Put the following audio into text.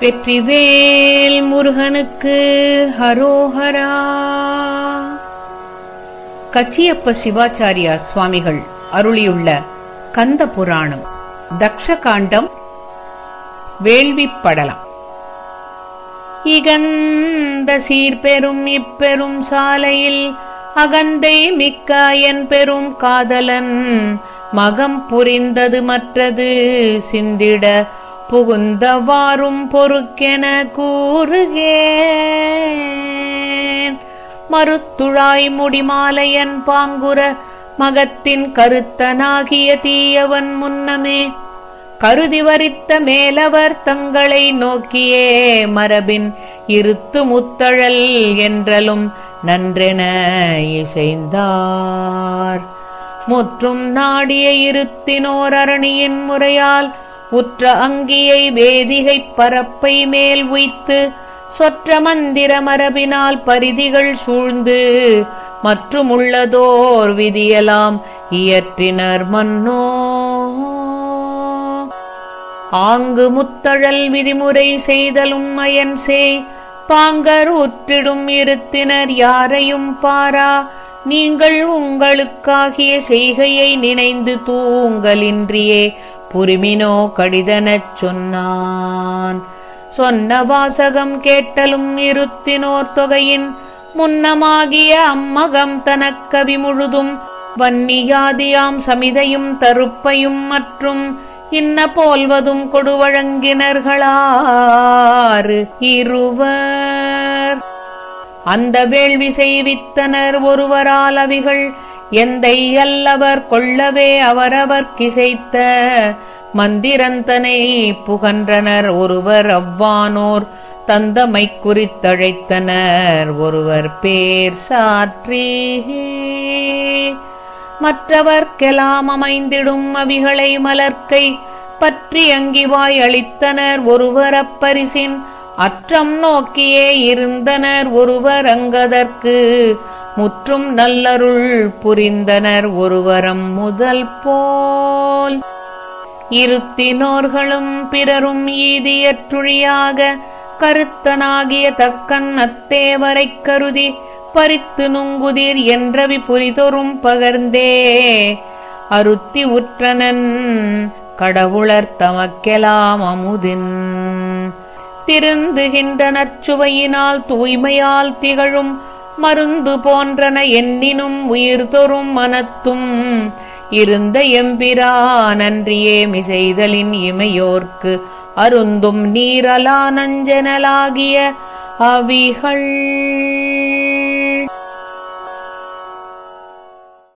வெற்றிவேல் முருகனுக்கு ஹரோஹரா. கச்சியப்ப சிவாச்சாரியா சுவாமிகள் அருளியுள்ள கந்த புராணம் தக்ஷகாண்டம் காண்டம் வேள்விப்படலாம். இகந்த சீர்பெரும் இப்பெரும் சாலையில் அகந்தை மிக்க என் பெரும் காதலன் மகம் புரிந்தது மற்றது சிந்திட புகுந்தவாறும் பொறுக்கென கூறுகே மறுத்துழாய் முடிமாலையன் பாங்குர மகத்தின் கருத்தனாகிய தீயவன் முன்னமே. கருதி வரித்த மேலவர் தங்களை நோக்கியே மரபின் இருத்து முத்தழல் என்றலும் நன்றென இசைந்தார். முற்றும் நாடிய இருத்தினோர் அரணியின் முறையால் உற்ற அங்கியை வேதிகைப் பரப்பை மேல் உய்த்து சொற்ற மந்திர மரபினால் பரிதிகள் சூழ்ந்து மற்றுமுள்ளதோர் விதியலாம் இயற்றினர் மன்னோ. ஆங்கு முத்தழல் விதிமுறை செய்தலும் அயன் செய் பாங்கர் உற்றிடும் இருத்தினர் யாரையும் பாரா நீங்கள் உங்களுக்காகிய செய்கையை நினைந்து தூங்கலின்றியே புரிமினோ கடிதனச் சொன்னான். சொன்ன வாசகம் கேட்டலும் இருத்தினோர் தொகையின் முன்னமாகிய அம்மகம் தனக்கவி முழுதும் வன்னியாதியாம் சமிதையும் தருப்பையும் மற்றும் இன்ன போல்வதும் கொடுவழங்கினர்களாறு இருவர். அந்த வேள்வி செய்வித்தனர் ஒருவரால் அவிகள் எந்தை அல்லவர் கொள்ளவே அவரவர் கிசைத்த மந்திரந்தனை புகன்றனர் ஒருவர் அவ்வானோர் தந்தமை குறித்தழைத்தனர் ஒருவர் பேர் சாற்றி. மற்றவர்க்கெலாம் அமைந்திடும் அவிகளை மலர்க்கை பற்றி அங்கிவாய் அளித்தனர் ஒருவர் அப்பரிசின் அற்றம் நோக்கியே இருந்தனர் ஒருவர் அங்கதற்கு முற்றும் நல்லருள் புரிந்தனர் ஒருவரம் முதல் போல். இருத்தினோர்களும் பிறரும் ஈதியற்றுழியாக கருத்தனாகிய தக்கன் அத்தேவரைக் கருதி பறித்து நுங்குதிர் என்றவி புரிதொரும் பகர்ந்தே. அருத்தி உற்றனன் கடவுளர் தமக்கெலாம் அமுதின். திருந்துகின்ற நற்சுவையினால் தூய்மையால் திகழும் மருந்து போன்றன எண்ணினும் உயிர் தொறும் மனத்தும். இருந்த எம்பிரா நன்றியே மிசைதலின் இமையோர்க்கு. அருந்தும் நீரலா நஞ்சனலாகிய அவிகள்.